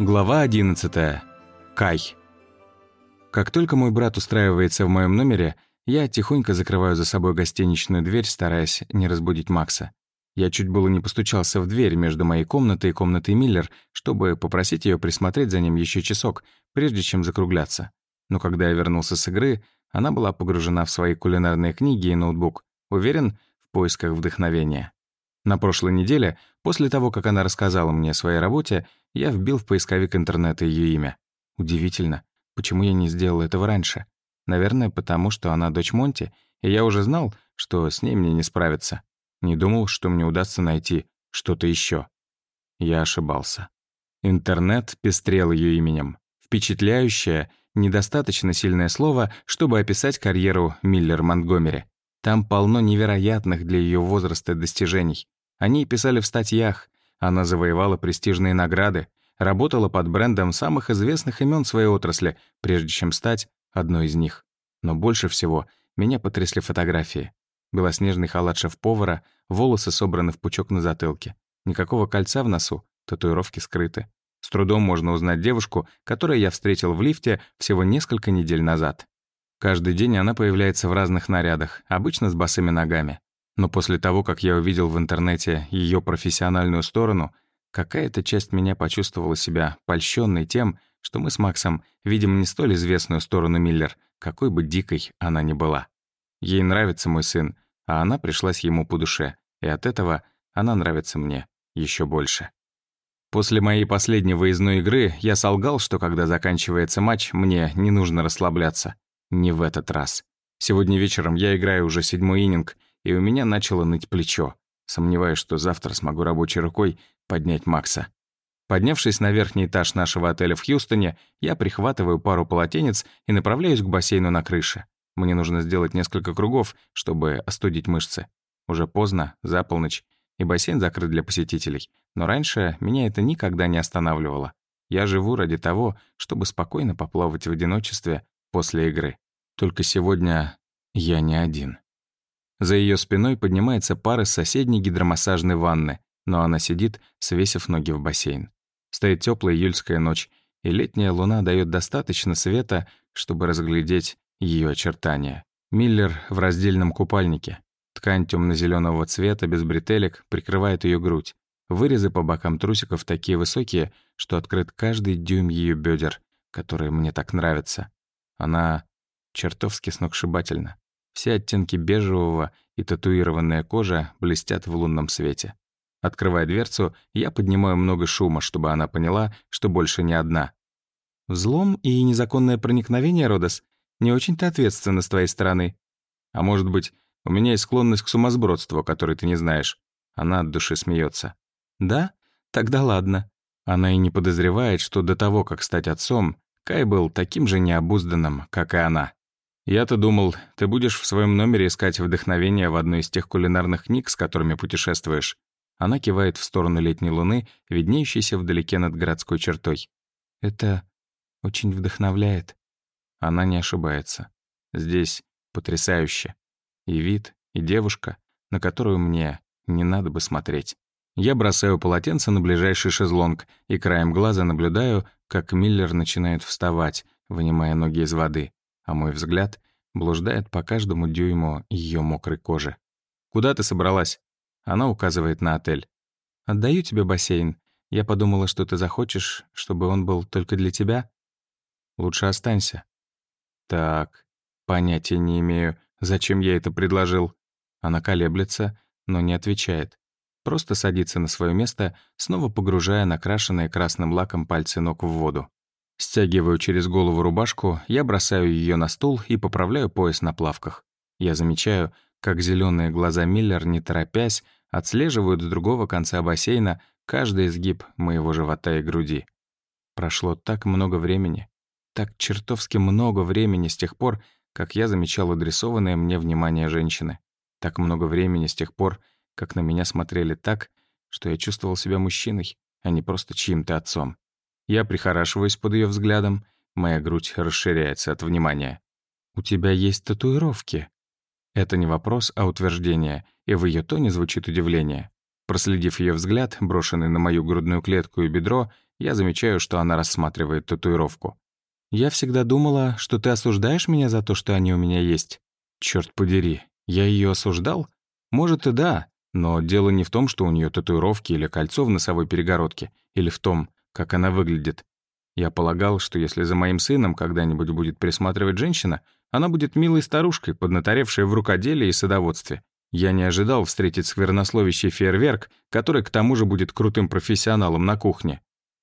Глава 11. Кай. Как только мой брат устраивается в моем номере, я тихонько закрываю за собой гостиничную дверь, стараясь не разбудить Макса. Я чуть было не постучался в дверь между моей комнатой и комнатой Миллер, чтобы попросить ее присмотреть за ним еще часок, прежде чем закругляться. Но когда я вернулся с игры, она была погружена в свои кулинарные книги и ноутбук, уверен, в поисках вдохновения. На прошлой неделе, после того, как она рассказала мне о своей работе, я вбил в поисковик интернета ее имя. Удивительно, почему я не сделал этого раньше. Наверное, потому что она дочь Монти, и я уже знал, что с ней мне не справиться. Не думал, что мне удастся найти что-то еще. Я ошибался. Интернет пестрел ее именем. Впечатляющее, недостаточно сильное слово, чтобы описать карьеру Миллер Монтгомери. Там полно невероятных для ее возраста достижений. Они писали в статьях, она завоевала престижные награды, работала под брендом самых известных имен своей отрасли, прежде чем стать одной из них. Но больше всего меня потрясли фотографии. Белоснежный халат шеф-повара, волосы собраны в пучок на затылке. Никакого кольца в носу, татуировки скрыты. С трудом можно узнать девушку, которую я встретил в лифте всего несколько недель назад. Каждый день она появляется в разных нарядах, обычно с босыми ногами. Но после того, как я увидел в интернете ее профессиональную сторону, какая-то часть меня почувствовала себя польщенной тем, что мы с Максом видим не столь известную сторону Миллер, какой бы дикой она ни была. Ей нравится мой сын, а она пришлась ему по душе, и от этого она нравится мне еще больше. После моей последней выездной игры я солгал, что когда заканчивается матч, мне не нужно расслабляться. Не в этот раз. Сегодня вечером я играю уже седьмой ининг, и у меня начало ныть плечо. Сомневаюсь, что завтра смогу рабочей рукой поднять Макса. Поднявшись на верхний этаж нашего отеля в Хьюстоне, я прихватываю пару полотенец и направляюсь к бассейну на крыше. Мне нужно сделать несколько кругов, чтобы остудить мышцы. Уже поздно, за полночь, и бассейн закрыт для посетителей. Но раньше меня это никогда не останавливало. Я живу ради того, чтобы спокойно поплавать в одиночестве после игры. Только сегодня я не один. За ее спиной поднимается пара с соседней гидромассажной ванны, но она сидит, свесив ноги в бассейн. Стоит теплая июльская ночь, и летняя луна дает достаточно света, чтобы разглядеть ее очертания. Миллер в раздельном купальнике. Ткань темно-зеленого цвета без бретелек прикрывает ее грудь. Вырезы по бокам трусиков такие высокие, что открыт каждый дюйм ее бедер, которые мне так нравятся. Она чертовски сногсшибательна. Все оттенки бежевого и татуированная кожа блестят в лунном свете. Открывая дверцу, я поднимаю много шума, чтобы она поняла, что больше не одна. Взлом и незаконное проникновение, Родос, не очень-то ответственно с твоей стороны. А может быть, у меня есть склонность к сумасбродству, которой ты не знаешь. Она от души смеется. Да? Тогда ладно. Она и не подозревает, что до того, как стать отцом, Кай был таким же необузданным, как и она. Я-то думал, ты будешь в своем номере искать вдохновение в одной из тех кулинарных книг, с которыми путешествуешь. Она кивает в сторону летней луны, виднеющейся вдалеке над городской чертой. Это очень вдохновляет. Она не ошибается. Здесь потрясающе. И вид, и девушка, на которую мне не надо бы смотреть. Я бросаю полотенце на ближайший шезлонг и краем глаза наблюдаю, как Миллер начинает вставать, вынимая ноги из воды, а мой взгляд блуждает по каждому дюйму ее мокрой кожи. «Куда ты собралась?» Она указывает на отель. «Отдаю тебе бассейн. Я подумала, что ты захочешь, чтобы он был только для тебя. Лучше останься». «Так, понятия не имею, зачем я это предложил». Она колеблется, но не отвечает просто садится на свое место, снова погружая накрашенные красным лаком пальцы ног в воду. Стягиваю через голову рубашку, я бросаю ее на стул и поправляю пояс на плавках. Я замечаю, как зеленые глаза Миллер, не торопясь, отслеживают с другого конца бассейна каждый изгиб моего живота и груди. Прошло так много времени, так чертовски много времени с тех пор, как я замечал адресованное мне внимание женщины. Так много времени с тех пор, как на меня смотрели так, что я чувствовал себя мужчиной, а не просто чьим-то отцом. Я прихорашиваюсь под ее взглядом, моя грудь расширяется от внимания. «У тебя есть татуировки?» Это не вопрос, а утверждение, и в ее тоне звучит удивление. Проследив ее взгляд, брошенный на мою грудную клетку и бедро, я замечаю, что она рассматривает татуировку. «Я всегда думала, что ты осуждаешь меня за то, что они у меня есть». Черт подери, я ее осуждал? Может и да, но дело не в том, что у нее татуировки или кольцо в носовой перегородке, или в том, как она выглядит. Я полагал, что если за моим сыном когда-нибудь будет присматривать женщина, она будет милой старушкой, поднаторевшей в рукоделии и садоводстве. Я не ожидал встретить сквернословящий фейерверк, который к тому же будет крутым профессионалом на кухне.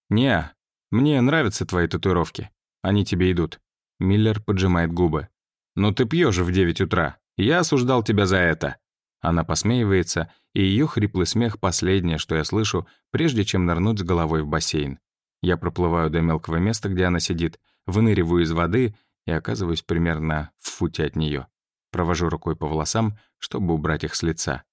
«Не, мне нравятся твои татуировки. Они тебе идут». Миллер поджимает губы. «Но ты пьешь в 9 утра. Я осуждал тебя за это». Она посмеивается, и ее хриплый смех — последнее, что я слышу, прежде чем нырнуть с головой в бассейн. Я проплываю до мелкого места, где она сидит, выныриваю из воды и оказываюсь примерно в футе от нее. Провожу рукой по волосам, чтобы убрать их с лица.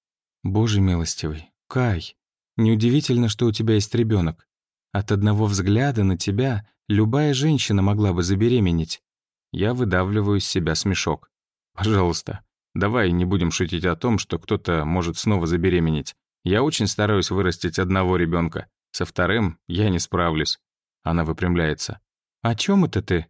«Боже милостивый, Кай, неудивительно, что у тебя есть ребенок. От одного взгляда на тебя любая женщина могла бы забеременеть». Я выдавливаю из себя смешок. «Пожалуйста, Давай не будем шутить о том, что кто-то может снова забеременеть. Я очень стараюсь вырастить одного ребенка. Со вторым я не справлюсь». Она выпрямляется. «О чем это ты?»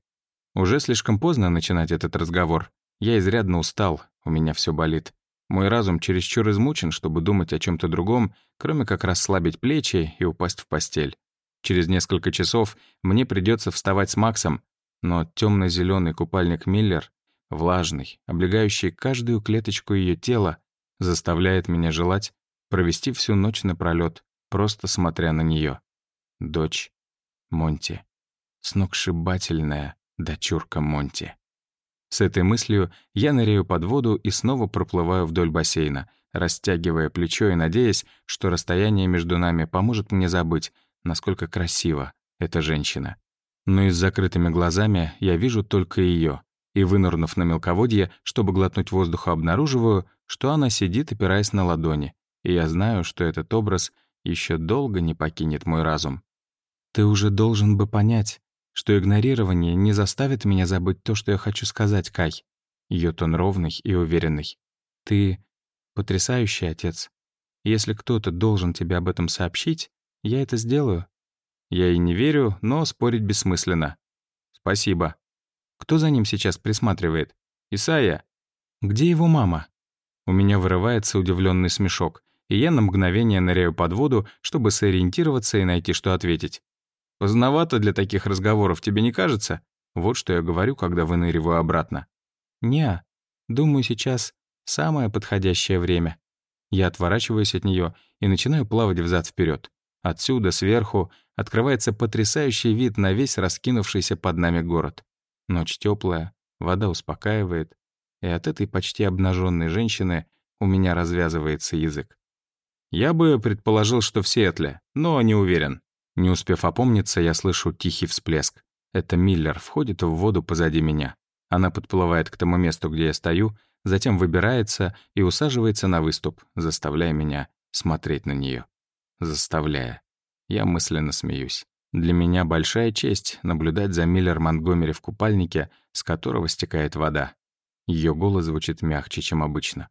Уже слишком поздно начинать этот разговор. Я изрядно устал, у меня все болит. Мой разум чересчур измучен, чтобы думать о чем то другом, кроме как расслабить плечи и упасть в постель. Через несколько часов мне придется вставать с Максом, но темно зеленый купальник Миллер влажный, облегающий каждую клеточку ее тела, заставляет меня желать провести всю ночь напролёт, просто смотря на нее. Дочь Монти. Сногсшибательная дочурка Монти. С этой мыслью я ныряю под воду и снова проплываю вдоль бассейна, растягивая плечо и надеясь, что расстояние между нами поможет мне забыть, насколько красива эта женщина. Но и с закрытыми глазами я вижу только ее, и, вынырнув на мелководье, чтобы глотнуть воздуха, обнаруживаю, что она сидит, опираясь на ладони, и я знаю, что этот образ еще долго не покинет мой разум. Ты уже должен бы понять, что игнорирование не заставит меня забыть то, что я хочу сказать, Кай. Ее тон ровный и уверенный. Ты потрясающий отец. Если кто-то должен тебе об этом сообщить, я это сделаю. Я и не верю, но спорить бессмысленно. Спасибо. Кто за ним сейчас присматривает? Исайя? Где его мама? У меня вырывается удивленный смешок, и я на мгновение ныряю под воду, чтобы сориентироваться и найти, что ответить. Поздновато для таких разговоров, тебе не кажется? Вот что я говорю, когда выныриваю обратно. Неа, думаю, сейчас самое подходящее время. Я отворачиваюсь от нее и начинаю плавать взад вперед. Отсюда, сверху, открывается потрясающий вид на весь раскинувшийся под нами город. Ночь теплая, вода успокаивает, и от этой почти обнаженной женщины у меня развязывается язык. Я бы предположил, что в Сиэтле, но не уверен. Не успев опомниться, я слышу тихий всплеск. Это Миллер входит в воду позади меня. Она подплывает к тому месту, где я стою, затем выбирается и усаживается на выступ, заставляя меня смотреть на нее. Заставляя. Я мысленно смеюсь. Для меня большая честь наблюдать за Миллер Монтгомери в купальнике, с которого стекает вода. Ее голос звучит мягче, чем обычно.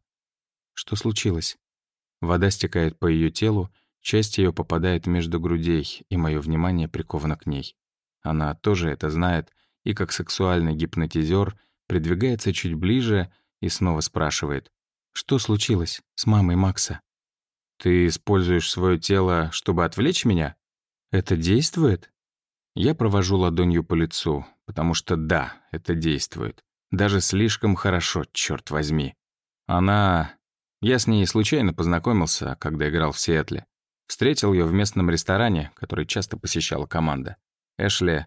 Что случилось? Вода стекает по ее телу, часть ее попадает между грудей, и мое внимание приковано к ней. Она тоже это знает, и как сексуальный гипнотизер придвигается чуть ближе и снова спрашивает. «Что случилось с мамой Макса?» «Ты используешь свое тело, чтобы отвлечь меня?» Это действует? Я провожу ладонью по лицу, потому что да, это действует. Даже слишком хорошо, черт возьми. Она... Я с ней случайно познакомился, когда играл в Сиэтле. Встретил ее в местном ресторане, который часто посещала команда. Эшли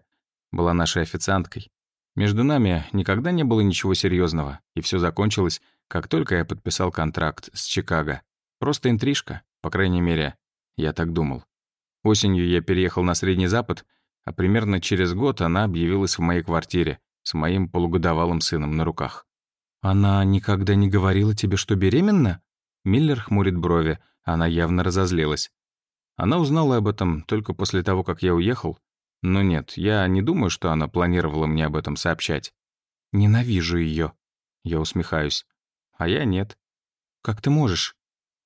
была нашей официанткой. Между нами никогда не было ничего серьезного, и все закончилось, как только я подписал контракт с Чикаго. Просто интрижка, по крайней мере, я так думал. Осенью я переехал на Средний Запад, а примерно через год она объявилась в моей квартире с моим полугодовалым сыном на руках. «Она никогда не говорила тебе, что беременна?» Миллер хмурит брови, она явно разозлилась. Она узнала об этом только после того, как я уехал. Но нет, я не думаю, что она планировала мне об этом сообщать. «Ненавижу ее. Я усмехаюсь. «А я нет». «Как ты можешь?»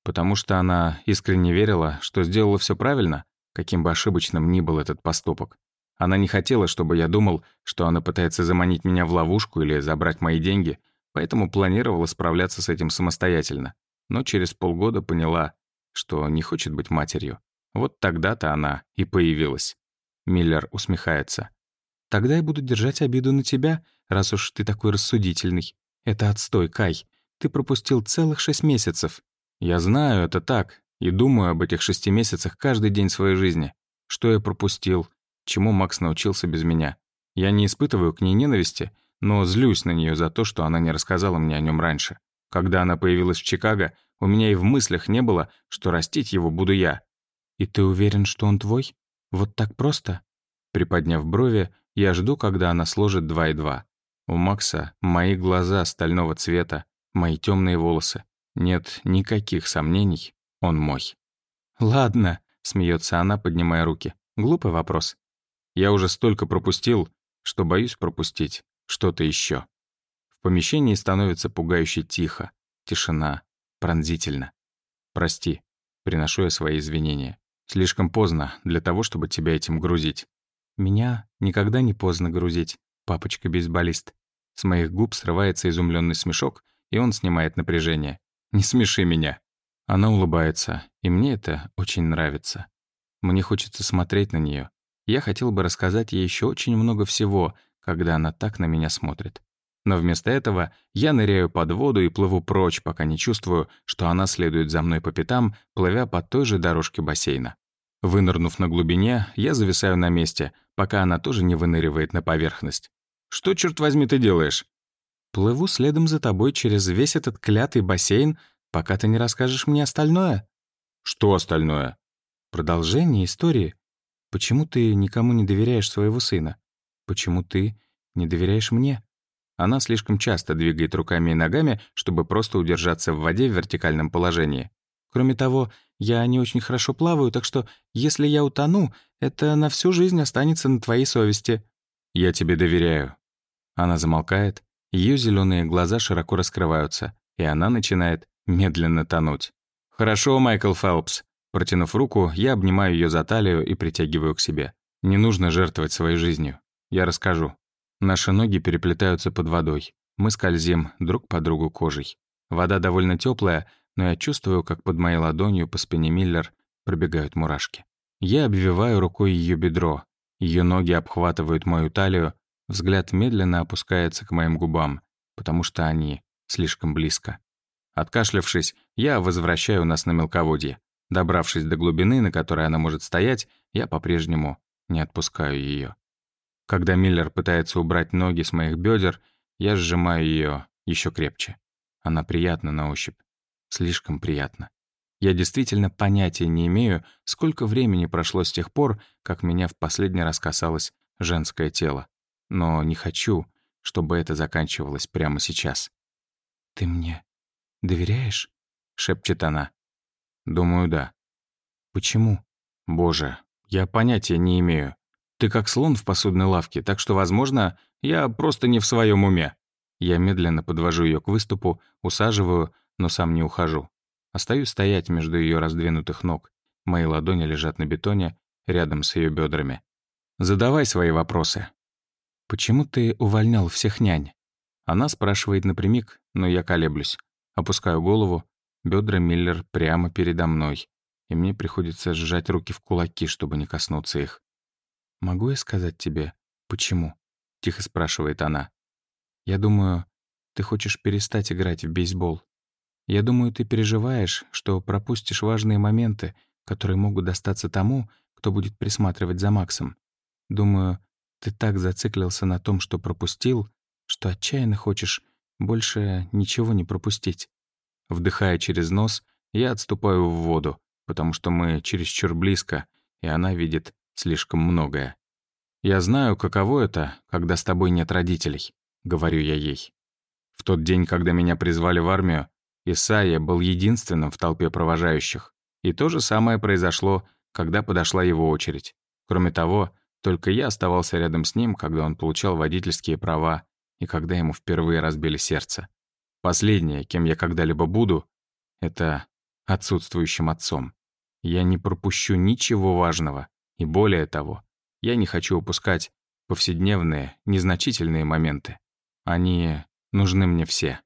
«Потому что она искренне верила, что сделала все правильно, каким бы ошибочным ни был этот поступок. Она не хотела, чтобы я думал, что она пытается заманить меня в ловушку или забрать мои деньги, поэтому планировала справляться с этим самостоятельно. Но через полгода поняла, что не хочет быть матерью. Вот тогда-то она и появилась. Миллер усмехается. «Тогда я буду держать обиду на тебя, раз уж ты такой рассудительный. Это отстой, Кай. Ты пропустил целых шесть месяцев. Я знаю, это так, и думаю об этих шести месяцах каждый день своей жизни. Что я пропустил, чему Макс научился без меня. Я не испытываю к ней ненависти, но злюсь на нее за то, что она не рассказала мне о нем раньше. Когда она появилась в Чикаго, у меня и в мыслях не было, что растить его буду я. «И ты уверен, что он твой? Вот так просто?» Приподняв брови, я жду, когда она сложит два и два. У Макса мои глаза стального цвета, мои темные волосы. Нет никаких сомнений, он мой. «Ладно», — смеется она, поднимая руки. «Глупый вопрос. Я уже столько пропустил, что боюсь пропустить что-то еще. В помещении становится пугающе тихо, тишина, пронзительно. «Прости, приношу я свои извинения. Слишком поздно для того, чтобы тебя этим грузить». «Меня никогда не поздно грузить, папочка-бейсболист». С моих губ срывается изумленный смешок, и он снимает напряжение. «Не смеши меня». Она улыбается, и мне это очень нравится. Мне хочется смотреть на нее. Я хотел бы рассказать ей еще очень много всего, когда она так на меня смотрит. Но вместо этого я ныряю под воду и плыву прочь, пока не чувствую, что она следует за мной по пятам, плывя по той же дорожке бассейна. Вынырнув на глубине, я зависаю на месте, пока она тоже не выныривает на поверхность. «Что, черт возьми, ты делаешь?» «Плыву следом за тобой через весь этот клятый бассейн, пока ты не расскажешь мне остальное». «Что остальное?» «Продолжение истории. Почему ты никому не доверяешь своего сына? Почему ты не доверяешь мне?» Она слишком часто двигает руками и ногами, чтобы просто удержаться в воде в вертикальном положении. Кроме того, я не очень хорошо плаваю, так что если я утону, это на всю жизнь останется на твоей совести. Я тебе доверяю. Она замолкает, ее зеленые глаза широко раскрываются, и она начинает медленно тонуть. «Хорошо, Майкл Фелпс». Протянув руку, я обнимаю ее за талию и притягиваю к себе. Не нужно жертвовать своей жизнью. Я расскажу. Наши ноги переплетаются под водой. Мы скользим друг по другу кожей. Вода довольно теплая, но я чувствую, как под моей ладонью по спине Миллер пробегают мурашки. Я обвиваю рукой ее бедро. Ее ноги обхватывают мою талию, взгляд медленно опускается к моим губам, потому что они слишком близко. Откашлявшись, я возвращаю нас на мелководье. Добравшись до глубины, на которой она может стоять, я по-прежнему не отпускаю ее. Когда Миллер пытается убрать ноги с моих бедер, я сжимаю ее еще крепче. Она приятна на ощупь. Слишком приятно. Я действительно понятия не имею, сколько времени прошло с тех пор, как меня в последний раз касалось женское тело. Но не хочу, чтобы это заканчивалось прямо сейчас. «Ты мне «Доверяешь?» — шепчет она. «Думаю, да». «Почему?» «Боже, я понятия не имею. Ты как слон в посудной лавке, так что, возможно, я просто не в своем уме». Я медленно подвожу ее к выступу, усаживаю, но сам не ухожу. Остаюсь стоять между ее раздвинутых ног. Мои ладони лежат на бетоне, рядом с ее бедрами. «Задавай свои вопросы». «Почему ты увольнял всех нянь?» Она спрашивает напрямик, но я колеблюсь. Опускаю голову, бедра Миллер прямо передо мной, и мне приходится сжать руки в кулаки, чтобы не коснуться их. «Могу я сказать тебе, почему?» — тихо спрашивает она. «Я думаю, ты хочешь перестать играть в бейсбол. Я думаю, ты переживаешь, что пропустишь важные моменты, которые могут достаться тому, кто будет присматривать за Максом. Думаю, ты так зациклился на том, что пропустил, что отчаянно хочешь, больше ничего не пропустить. Вдыхая через нос, я отступаю в воду, потому что мы чересчур близко, и она видит слишком многое. «Я знаю, каково это, когда с тобой нет родителей», — говорю я ей. В тот день, когда меня призвали в армию, Исаия был единственным в толпе провожающих. И то же самое произошло, когда подошла его очередь. Кроме того, только я оставался рядом с ним, когда он получал водительские права, и когда ему впервые разбили сердце. Последнее, кем я когда-либо буду, это отсутствующим отцом. Я не пропущу ничего важного, и более того, я не хочу упускать повседневные, незначительные моменты. Они нужны мне все.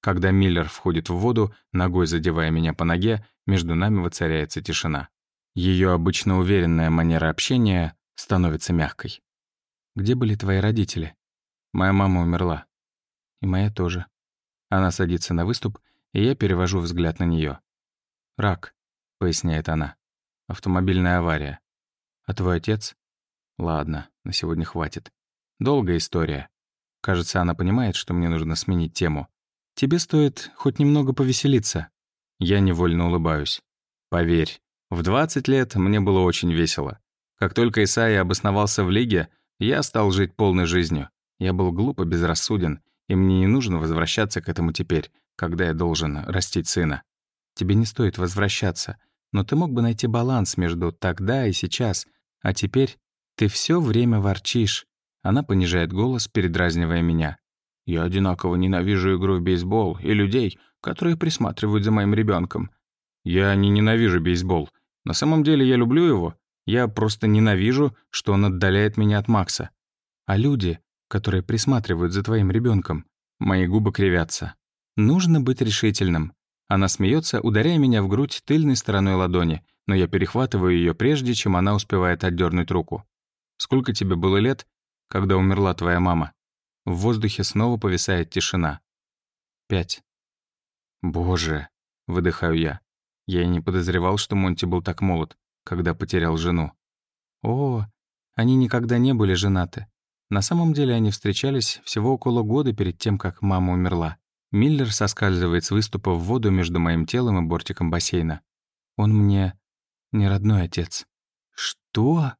Когда Миллер входит в воду, ногой задевая меня по ноге, между нами воцаряется тишина. Ее обычно уверенная манера общения становится мягкой. «Где были твои родители?» Моя мама умерла. И моя тоже. Она садится на выступ, и я перевожу взгляд на нее. «Рак», — поясняет она. «Автомобильная авария. А твой отец?» «Ладно, на сегодня хватит. Долгая история. Кажется, она понимает, что мне нужно сменить тему. Тебе стоит хоть немного повеселиться». Я невольно улыбаюсь. «Поверь, в 20 лет мне было очень весело. Как только Исаия обосновался в лиге, я стал жить полной жизнью. Я был глупо безрассуден, и мне не нужно возвращаться к этому теперь, когда я должен растить сына. Тебе не стоит возвращаться, но ты мог бы найти баланс между тогда и сейчас, а теперь ты все время ворчишь. Она понижает голос, передразнивая меня. Я одинаково ненавижу игру в бейсбол и людей, которые присматривают за моим ребенком. Я не ненавижу бейсбол. На самом деле я люблю его. Я просто ненавижу, что он отдаляет меня от Макса. А люди, которые присматривают за твоим ребенком. Мои губы кривятся. Нужно быть решительным. Она смеется, ударяя меня в грудь тыльной стороной ладони, но я перехватываю ее прежде, чем она успевает отдернуть руку. «Сколько тебе было лет, когда умерла твоя мама?» В воздухе снова повисает тишина. «Пять». «Боже!» — выдыхаю я. Я и не подозревал, что Монти был так молод, когда потерял жену. «О, они никогда не были женаты. На самом деле они встречались всего около года перед тем, как мама умерла. Миллер соскальзывает с выступа в воду между моим телом и бортиком бассейна. Он мне не родной отец. Что?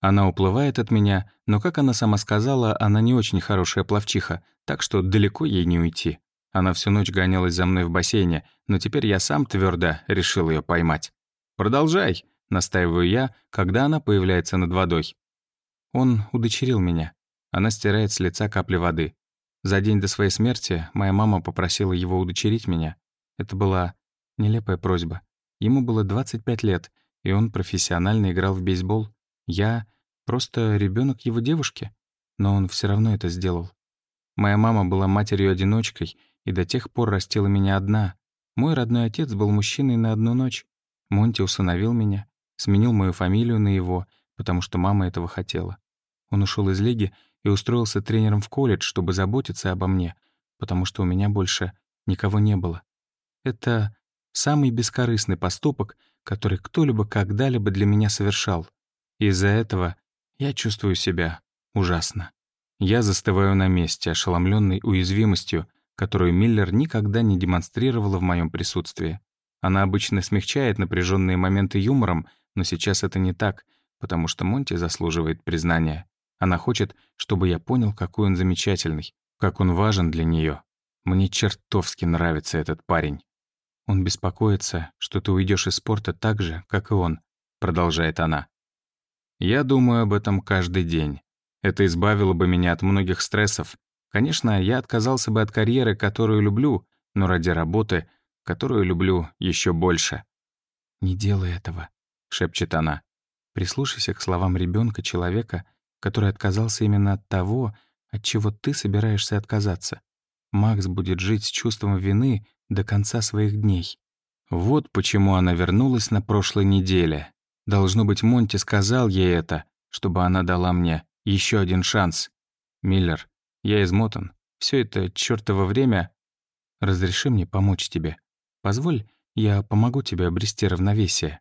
Она уплывает от меня, но, как она сама сказала, она не очень хорошая пловчиха, так что далеко ей не уйти. Она всю ночь гонялась за мной в бассейне, но теперь я сам твердо решил ее поймать. «Продолжай», — настаиваю я, когда она появляется над водой. Он удочерил меня. Она стирает с лица капли воды. За день до своей смерти моя мама попросила его удочерить меня. Это была нелепая просьба. Ему было 25 лет, и он профессионально играл в бейсбол. Я просто ребенок его девушки. Но он все равно это сделал. Моя мама была матерью-одиночкой и до тех пор растила меня одна. Мой родной отец был мужчиной на одну ночь. Монти усыновил меня, сменил мою фамилию на его, потому что мама этого хотела. Он ушел из лиги и устроился тренером в колледж, чтобы заботиться обо мне, потому что у меня больше никого не было. Это самый бескорыстный поступок, который кто-либо когда-либо для меня совершал. Из-за этого я чувствую себя ужасно. Я застываю на месте, ошеломленной уязвимостью, которую Миллер никогда не демонстрировала в моем присутствии. Она обычно смягчает напряженные моменты юмором, но сейчас это не так, потому что Монти заслуживает признания. Она хочет, чтобы я понял, какой он замечательный, как он важен для нее. Мне чертовски нравится этот парень. Он беспокоится, что ты уйдешь из спорта так же, как и он, продолжает она. Я думаю об этом каждый день. Это избавило бы меня от многих стрессов. Конечно, я отказался бы от карьеры, которую люблю, но ради работы, которую люблю еще больше. «Не делай этого», — шепчет она. Прислушайся к словам ребенка, человека, который отказался именно от того, от чего ты собираешься отказаться. Макс будет жить с чувством вины до конца своих дней. Вот почему она вернулась на прошлой неделе. Должно быть, Монти сказал ей это, чтобы она дала мне еще один шанс. Миллер, я измотан. Все это чёртово время. Разреши мне помочь тебе. Позволь, я помогу тебе обрести равновесие.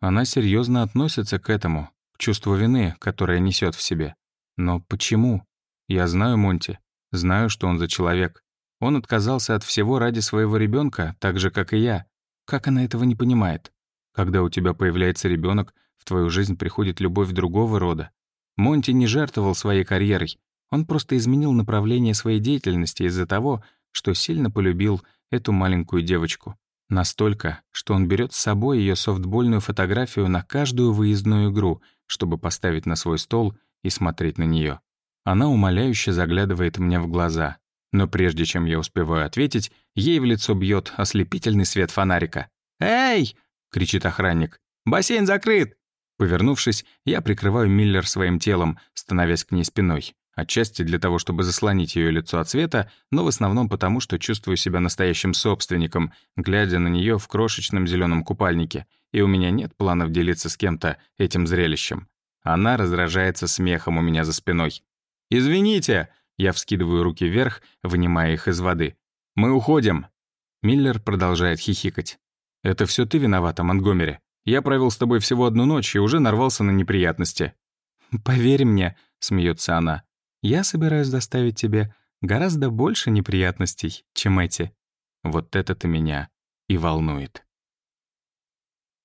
Она серьезно относится к этому, чувство вины, которое несет в себе. Но почему? Я знаю Монти, знаю, что он за человек. Он отказался от всего ради своего ребенка, так же, как и я. Как она этого не понимает? Когда у тебя появляется ребенок, в твою жизнь приходит любовь другого рода. Монти не жертвовал своей карьерой. Он просто изменил направление своей деятельности из-за того, что сильно полюбил эту маленькую девочку. Настолько, что он берет с собой ее софтбольную фотографию на каждую выездную игру, чтобы поставить на свой стол и смотреть на нее. Она умоляюще заглядывает мне в глаза, но прежде чем я успеваю ответить, ей в лицо бьет ослепительный свет фонарика. «Эй!» — кричит охранник. «Бассейн закрыт!» Повернувшись, я прикрываю Миллер своим телом, становясь к ней спиной. Отчасти для того, чтобы заслонить ее лицо от света, но в основном потому, что чувствую себя настоящим собственником, глядя на нее в крошечном зеленом купальнике — и у меня нет планов делиться с кем-то этим зрелищем. Она раздражается смехом у меня за спиной. «Извините!» — я вскидываю руки вверх, вынимая их из воды. «Мы уходим!» Миллер продолжает хихикать. «Это все ты виновата, Монгомери. Я провел с тобой всего одну ночь и уже нарвался на неприятности». «Поверь мне», — смеется она, — «я собираюсь доставить тебе гораздо больше неприятностей, чем эти». Вот это-то меня и волнует.